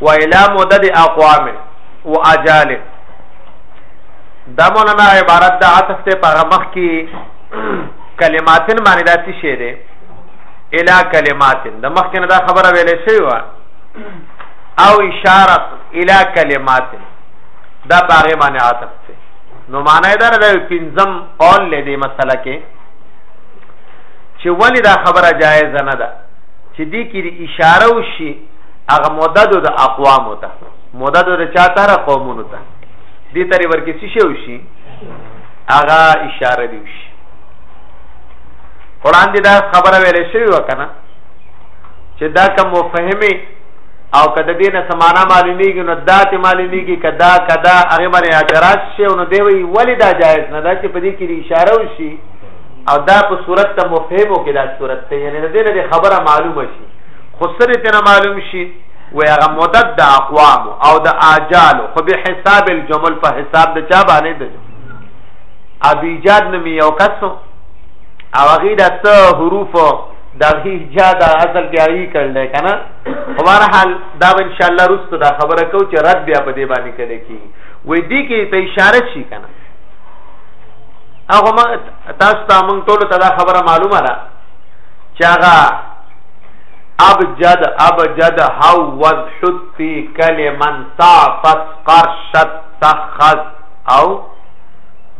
و الى مدد اقوام و اجال دا مولانا عبارت د عطف ته په مخ کې کلماتن معنی دا څه شی دی الى کلماتن د مخ کې نه دا خبره ویلې شوی و او اشاره الى کلماتن دا باغې معنی عطف نو معنی دا ده پنځم قول لدی مسله کې چې ولی دا خبره جایز نه ده چې دې کې اشاره وشي هغه مدد د اقوام ته مدد د چا تر قومونو ته دې ترې ورکې څه شي وشي هغه اشاره دی وشي قران دې دا خبره ویلې شوی وکنه چې دا کوم فهمي او کده دې نه سمانا معلومیږي نو دات معلومیږي کدا کدا هغه باندې اعتراض شي نو دی وی ولی دا جایز نه ده چې په دې کې اشاره وشي او دا په صورت ته مفهمو کې دا صورت ته یعنی دې نه خبره معلومه شي خو سره ته معلوم شي و هغه مدد د اقوام او د اجال خو به حساب الجمل په حساب د چا باندې د ابي جاد نمی یو کسو او هغه د حروف د هی جاد اصل کې هغه کړل کنه په هر حال دا ان شاء الله روستو دا خبره کو چې رد بیا په دې باندې کړي کی وې دې کې ته اشاره شي کنه هغه ما تاسو ته مونږ ټول ته دا خبره معلومه ده چې هغه ابجد ابجد هو وذ حتی کلمن صافت قرشت تخذ او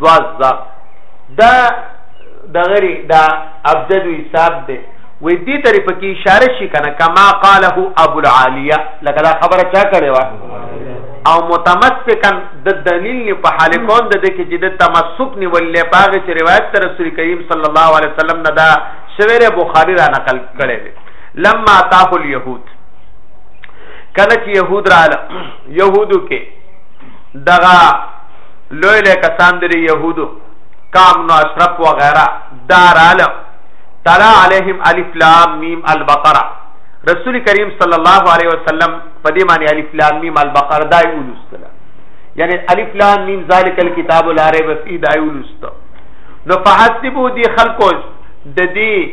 دوازده دا دغری دا ابجد حساب دی وې دې ترې پکې اشاره شي کنه کما قاله ابو العالیه لکه دا خبره چا کړې و او متمسکا د دلیل نه په حال کون د دې کې چې د تمسک نیولې پاغه چې روایت تر رسول کریم صلی الله علیه وسلم نه دا شویره بخاری را نقل کړي دي لما تاه اليهود کله چې يهود را يهودو کې دغه لوی له کسان دي يهودو کام نو اشرف وغيرها داراله تعالی علیهم الف لام میم البقره رسول کریم صلی الله علیه وسلم په دې معنی الف لام میم البقره دای ولستله یعنی الف لام میم ذالک الكتاب لا ریب فی دای ولست نو فحسبو دی خلقو د دې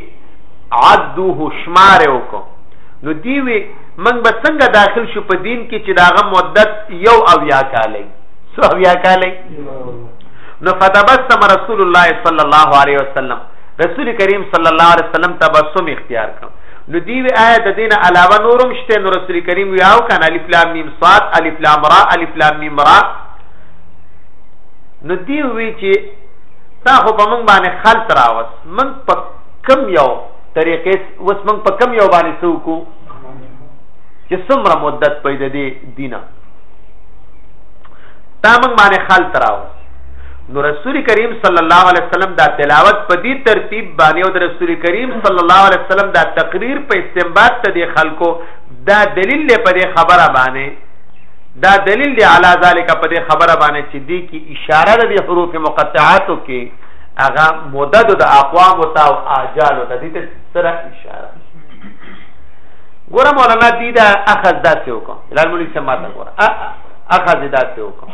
عدوه شمار وکړو نو دی وی من به څنګه داخل شو په دین کې چې داغه مدت یو او یا کالې سو او یا کالې نو فتبسم رسول الله صلی الله علیه وسلم رسول کریم صلی الله علیه وسلم تبسم اختیار کړ نو دی وی آیا د دین علاوه نورم شته نو رسول کریم وی او کان الف لام میم صاد الف لام را الف لام میم را نو دی وی چې تا خو په مونږ باندې خلط راوس من په کم یو طریقې وس مونږ په کم یو باندې سوکو چې څومره مدت پیدا دی دینه تا مونږ باندې خلط راوس نو رسول کریم صلی الله علیه وسلم دا تلاوت په دې ترتیب باندې او د رسول کریم صلی الله علیه وسلم دا تقریر په استنباط ته د خلکو دا دلیل په دې خبره باندې دا دلیل دی علی ذالک په دې خبره باندې چې دې کې اشاره ده د حروف مقطعاتو کې هغه مدد د اقوام او تا او اجال ته دې سره اشاره ګوره مولانا دې دا اخذ داسې وکړه لال مولوی سماته ګوره اخذ داسې وکړه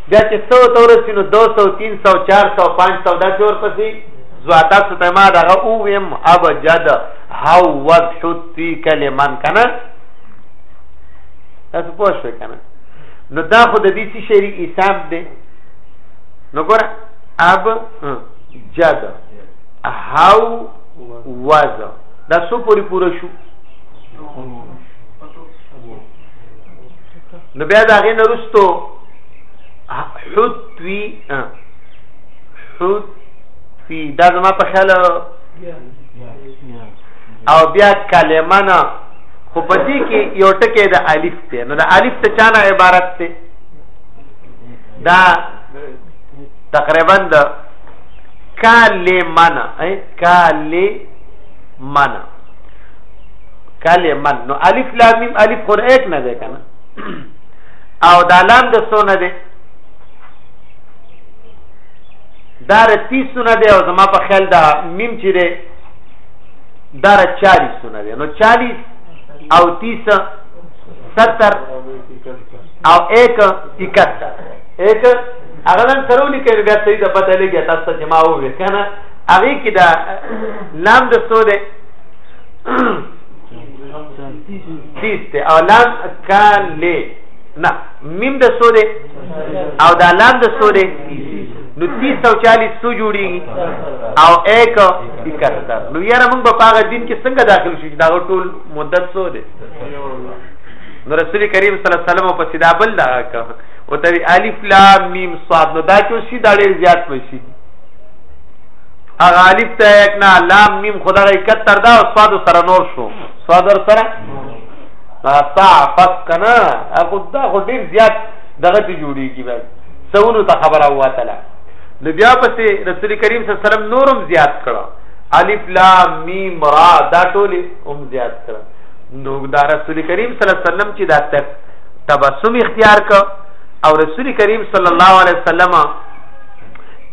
بیا چې سو ته ورسي نو دو سو تین سو چار سو پانچ سو دا چې ورپسې زواتا ستما دغه او ویم اب جد هاو وز حتی کلمان کنه تاسو پوه شئ کنه نو دا خو د دې څه شری حساب دی نو ګور اب جد هاو وز دا سو پوری پوره شو نو بیا دا غي نرستو حتوی حتوی دا زما په خیال او بیا کلمه نه خو په دې کې یو ټکی د الف دی نو د الف ته چانه عبارت دی دا تقریبا د کلمن ای کلمن کلمن نو الف لام میم الف خو نه کنه او دا لام د سونه دی دا رتی سونه دی او زما په خیال دا میم چې دی دا ر 40 سونه دی نو 40 او 30 70 او 1 71 1 هغه نن سره لیکل بیا صحیح ده پته لګی تاسو چې ما وې کنه هغه کې دا لام د سونه تیس ته او لام کان له نه میم د سو ده او دا لام د سو ده نو 340 سو جوړیږي او 1 71 نو یاره موږ په هغه دین کې څنګه داخل شو دا ټول مدت سو ده نو رسول کریم صلی الله علیه وسلم په سیدا بل دا او ته الف لام میم صاد نو دا چې شي دا ډیر زیات وشي هغه الف ته یک نه لام میم خدای کتر دا او صاد سره نور شو صاد سره تا فس کنا اخو دا خو ډیر زیات دغه ته جوړیږي بس سونو ته خبره واتله نو بیا پسې رسول کریم صلی الله علیه وسلم نورم زیات کړه الف لام میم را دا ټول هم زیات کړه نو دا رسول کریم صلی الله علیه وسلم چې دا تک تبسم اختیار ک او رسول کریم صلی الله علیه وسلم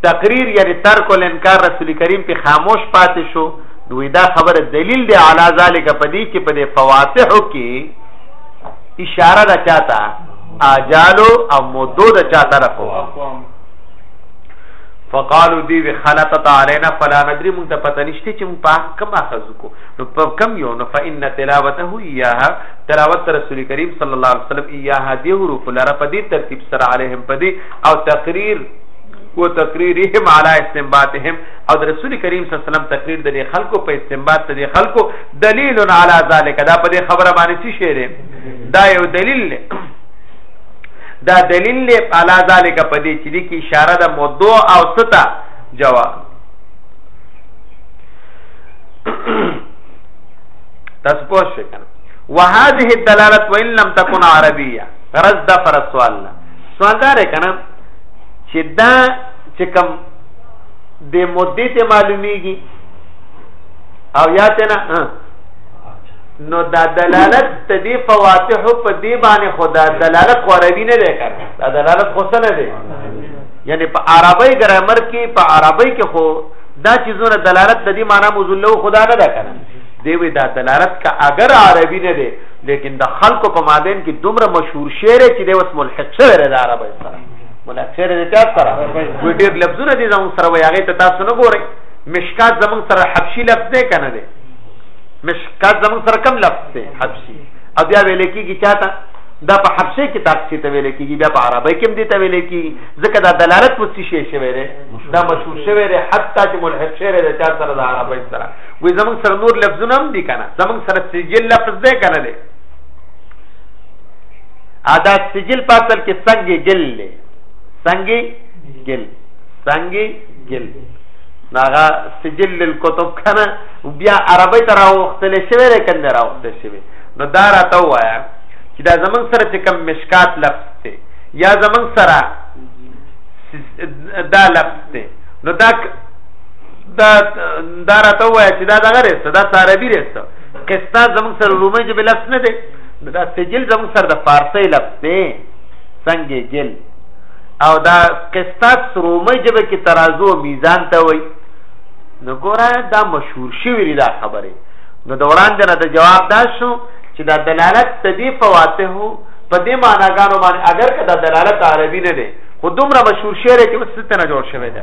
تقریر یعنی ترک الانکار رسول کریم په خاموش پاتې شو نو دا خبره دلیل دی علا ذالک په دې چې په دې فواتحو کې اشاره ده چاته اجالو او مدو ده چا طرف فقالو دی وی خلطت علینا فلا ندری مونږ ته پته نشته چې مونږ په کم اخذ کو نو په کم یو نو فإن تلاوته ایاها تلاوت رسول کریم صلی الله علیه وسلم ایاها دی حروف لره په دې ترتیب سره علیهم په دې او تقریر و تقریرهم علی استنباطهم او د رسول کریم صلی الله علیه وسلم تقریر د خلکو په استنباط د خلکو دلیل علی ذلک دا په دې خبره باندې څه شعر دا یو دلیل دی دا دلیل دی علی ذلک په دې چې د کی اشاره د موضوع او ستا جواب تاسو پوه شئ کنه وهذه الدلاله وان لم تكن عربيه غرض دا فرض سوال سوال دا کنه چې دا چې کم د مدې ته معلومیږي او یا ته نه نو دا دلالت ته دی فواتح په دی باندې خدا دلالت خو عربي نه دی کړ دا دلالت خو څه نه دی یعنی په عربی ګرامر کې په عربی کې خو دا چیزونه دلالت د دې معنی موضوع له خدا نه ده کنه دی وی دا دلالت کا اگر عربي نه دی لیکن د خلکو په مابین کې دومره مشهور شعر چې دی اوس ملحق شوی دی د عربۍ سره ملحق شعر دی چا سره وی ډېر لفظونه دي زموږ سره وایي هغې ته تاسو نه ګورئ مشکات زموږ سره حبشي لفظ دی که نه دی مشکات زموږ سره کم لفظ دی حبشي او بیا ویل کېږي چا ته دا په حبشې کې تاکسي ته ویل کېږي بیا په عربۍ کې هم دې ته ویل کېږي ځکه دا دلالت په څه شی شوی دی دا مشهور شوی دی حتی چې ملحق شوی دی چا سره د عربۍ سره وی زمون سره نور لفظونه هم دي کنه زمون سره سجل لفظ ده کنه ده ادا سجل په اصل کې څنګه جل له څنګه جل څنګه جل ناغه سجل للكتب کنه بیا عربی تر اوختل شوی ده کنه راوخته شوی نو دا راته وایا چې دا زمون سره چې کم مشکات لفظ ته یا زمون سره دا لفظ ته نو دا دا دا راته وای چې دا دغه رسته دا عربي رسته قسطه زموږ سره رومي جبه لفظ نه دی دا سجل زموږ سره د فارسی لفظ دی څنګه جل او دا قسطات رومي جبه کې ترازو میزان ته وای نو ګوره دا مشهور شوی دا خبره نو دوران دنه د جواب دا شو چې دا دلالت تدی فواته په دې معناګانو باندې اگر کدا دلالت عربي نه دی خو دومره مشهور شعر کې وسته نه جوړ شوی دی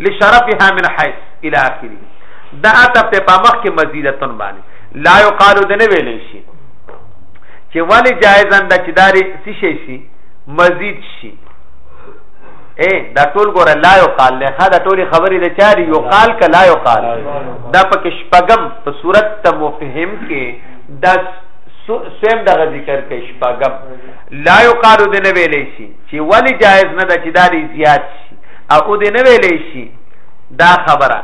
لشرفها من حيث الى اخره دا عطف ته په مخ کې مزیدتون باندې لا یقال د نه ویلې شي چې ولی جایز اند چې داري څه شي شي مزید شي اے دا ټول ګور لا یو قال له دا ټول خبرې د چاري یو قال ک لا یو قال دا پکې شپغم په صورت ته مفهم کې د سویم دغه ذکر کې شپغم لا یو قال د نه ویلې شي چې ولی جایز نه د چې داري زیات شي او دې نه ویلې شي دا خبره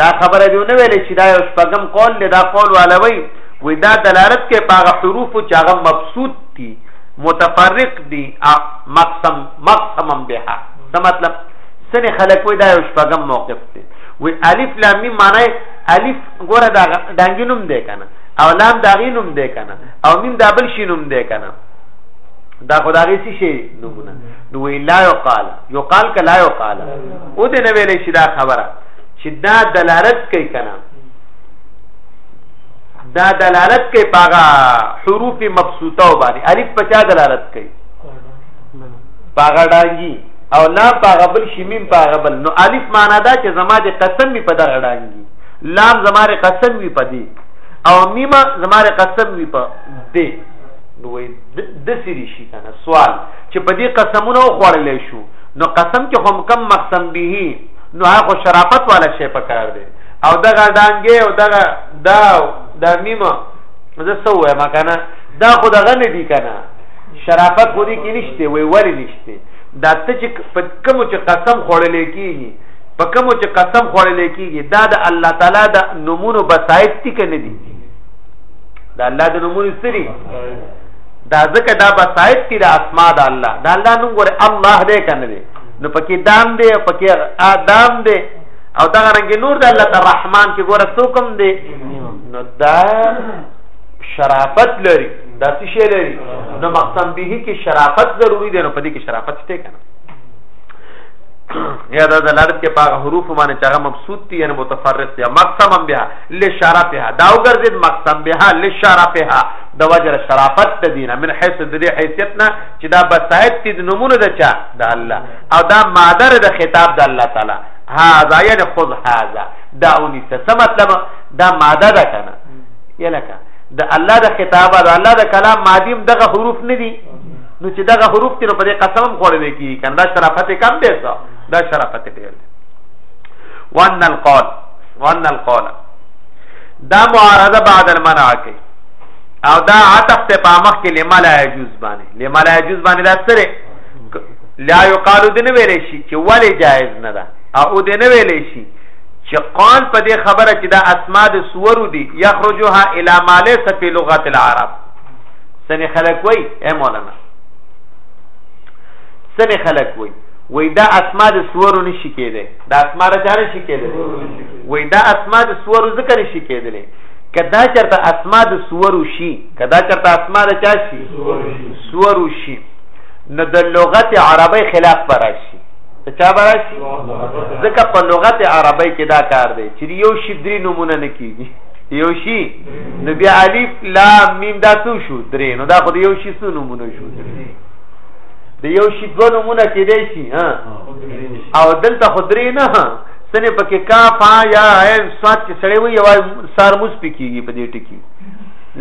دا خبره دې نه ویلې شي دا یو شپږم قول دی دا قول والوي وې دا دلالت کې پاغه حروف چې هغه مبسوط دي متفرق دي مقسم مقسمم بها دا مطلب سنه خلک وې دا یو شپږم موقف دی وې الف لام میم معنی الف ګوره دا دانګینوم دی کنه او لام داغینوم دی کنه او میم دا بل شینوم دی کنه دا خدای سي شي نمونه نو وی لا یقال یقال ک لا یقال او دې نه ویلې شي دا خبره چې دا دلالت کوي کنه دا دلالت کوي پاغه حروف مبسوطه باندې الف په چا دلالت کوي پاغه ډانګي او لا پاغه بل شمیم پاغه بل نو الف معنا دا چې زما د قسم می په دغه ډانګي لام زمار قسم وی په دی او میم زمار قسم وی په دی نو د سری شي کنه سوال چې په دې قسمونه وخوړل شو نو قسم کې هم کم مقسم به نو هغه شرافت والا شی پکار دی او دغه ډانګې او دغه دا د میمه زه سو وایم کنه دا خو دغه نه دی کنه شرافت خو دې کې نشته وی ولی نشته دا ته چې په کوم چې قسم خوړل کېږي په کوم چې قسم خوړل کېږي دا د الله تعالی د نمونو بسایت تی کنه دي دا الله د نمونو سری دا ځکه دا بسایت دي د اسماء د الله دا الله نوم ګوره الله دې کنه دې نو پکې دام دې پکې ادم دې او دا رنګ نور د الله الرحمن کې ګوره څوکم دې نو دا شرافت لري دا څه شی لري نو مقسم به کې شرافت ضروری دی نو په دې کې شرافت شته کنه یا دا دلالت کې پاغه حروف باندې چې هغه مبسوط دي یعنی متفرق دي مقسم بها لشرفها دا وګرځید مقسم بها لشرفها د وجر شرافت د دینه من حيث د دې حیثیت نه چې دا بسایت دي د نمونه د چا د الله او دا مادر د خطاب د الله تعالی هاذا یعنی خذ هاذا دا اونی څه مطلب دا ماده ده کنه یلکه د الله د خطاب د الله د کلام مادیم دغه حروف نه دي نو چې دغه حروف تیر په دې قسم خوړل کی کنه دا شرافت کم دی دا شرافت ډیر دی وان القول وان القول دا معارضه بعد المنع کې او دا عطف ته په مخ کې لما لا يجوز باندې لما لا يجوز باندې دا سره لا يقال د نه ویلې شي چې ولې جائز نه ده او د نه ویلې شي چې قال په دې خبره چې دا اسماء د سور دي يخرجها الى ما ليس في لغه العرب سنه خلق وای اے مولانا سنه خلق وای وای دا اسماء د سور نشي کېده دا اسماء را چاره شي کېده وای دا اسماء د سور ذکر شي کېدلې کدا چرته اسما د سورو شي کدا چرته اسما د چا شي سورو شي نو د لغت عربی خلاف براشي ته چا براشي ځکه په لغت عربی کې دا کار دی چې یو شی درې نمونه نه کیږي یو شی نو بیا الف لام میم دا څو شو درې نو دا خو یو شی څو نمونه شو د یو شی دوه نمونه کېدای شي ها او دلته خو درې نه سنه پکې کاف ها یا عین صاد کې سړی وي یو سار موس پکېږي په دې ټکی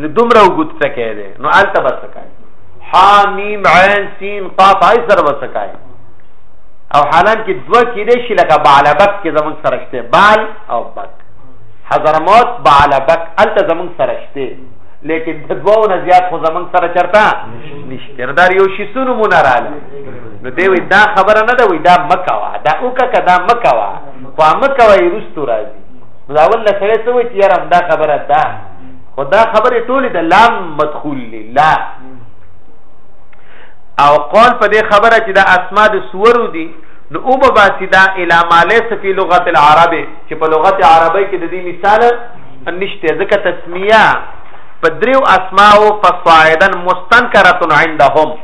نو دومره وګت تکې ده نو الته بس تکای ها میم عین سین قاف ای سره بس تکای او حالان کې دوه کې دې شي لکه بالبک کې زمون سرشته بال او بک حضرموت بالبک الته زمون سرشته لیکن د دوو نه زیات خو زمون سره چرتا نشته دار یو شي سونو مونږ رااله نو دی وی دا خبره نه ده وی دا مکوا دا اوکه کدا مکوا خو مکوا یې رستو راځي دا ول له سره څه وی چې یارم دا خبره ده خو دا خبره ټوله د لام مدخول لا او قول په دې خبره چې دا اسماء د سورو دي نو او به باسی دا الا مالیس فی لغت العرب چې په لغت عربی کې د دې مثال نشته ځکه تسمیه په دریو اسماء او فصاعدا مستنکرتن عندهم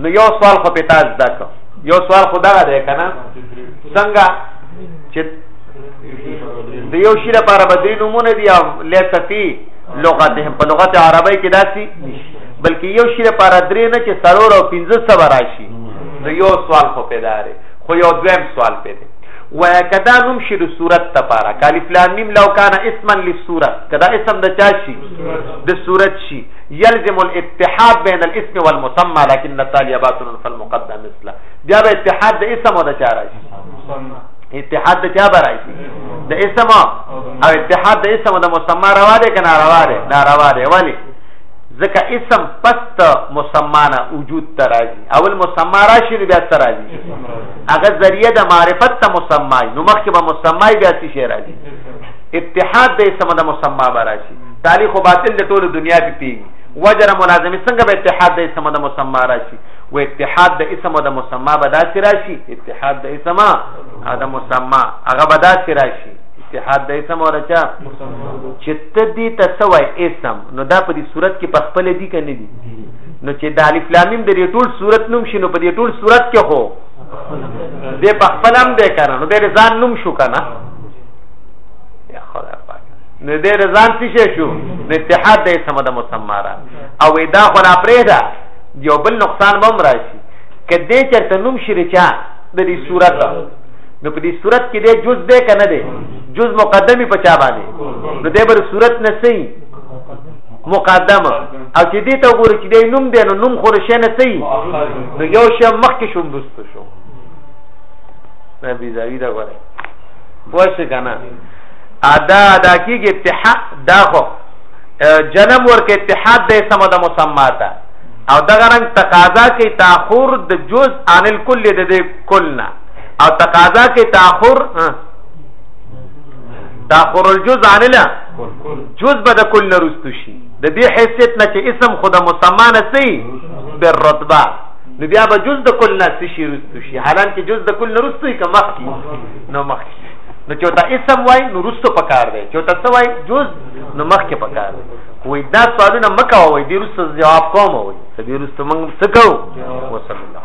نو یو سوال خو پتا زده کو یو سوال خو دغه دی کنه څنګه چې د یو شی لپاره بدري نمونه دي او لسفي لغتهم په لغت عربی کې داسي بلکې یو شی لپاره درې نه چې سرور او 15 سبا راشي نو یو سوال خو پیدا لري خو یو دویم سوال پیدا وای کدا نوم شي د صورت لپاره کالف لام میم لو کان اسما للصورت کدا اسم د چا شي د صورت شي يلزم الاتحاد بين الاسم والمسمى لكن التالي باطل فالمقدم مثل بیا به اتحاد د اسم او د چا راځي اتحاد د چا راځي د اسم او اتحاد د اسم او د مسمى روا دي کنه روا دي نه روا دي ولی ځکه اسم پست مسمانه وجود ته راځي اول مسما راشي بیا ته راځي هغه ذریعہ د معرفت ته مسمای نو مخکې به مسمای بیا څه شي راځي اتحاد د اسم د مسما به راشي تعالی خو باطل د ټولو دنیا په پیږي وجر ملازمه څنګه به اتحاد د اسم د مسما راشي و اتحاد د اسم د مسما به داسې راشي اتحاد د اسم د مسما هغه به داسې راشي اتحاد د اسم او رچا چې ته دې تسوي اسم نو دا په دې صورت کې په خپل دي کنه دي نو چې د الف لام میم د ټول صورت نوم شنو په دې ټول صورت کې هو دې په خپل هم دې کنه نو دې ځان نوم شو کنه نو دې رضان څه شو نو اتحاد د اسم د مسما را او دا خو نه پرې ده یو بل نقصان به راشي کدی چرته نوم شریچا د دې صورت نو په دې صورت کې دې جز دې کنه دې جز مقدمي پچا باندې نو دې بر صورت نه سي مقدمه او چې دې ته وګورئ چې دې نوم دې نو نوم خور شي نه سي نو یو شی مخکې شوم دوست شو نبی زاوی دا غواړي پوه شئ کنه ادا ادا کیږي اتحاد دا خو جنم ورکه اتحاد د اسم د مسما ته او دغه رنګ تقاضا کوي تاخر د جز عن الكل د دې کلنا او تقاضا کوي تاخر تاخر الجز عن لا جز به د کل نرستو شي د دې حیثیت نه چې اسم خود مسما نه سي بر رتبه نو بیا به جز د کل نه سي رستو شي حالانکه جز د کل نرستو یې کمخ نو مخ نو چې ته اسم وای نو رستو پکار دی چې ته څه وای جز نو مخ کې پکار دی کوی دا سوالونه مکه وای دی رستو جواب کوم وای سبي رستو موږ څه کوو وصلی الله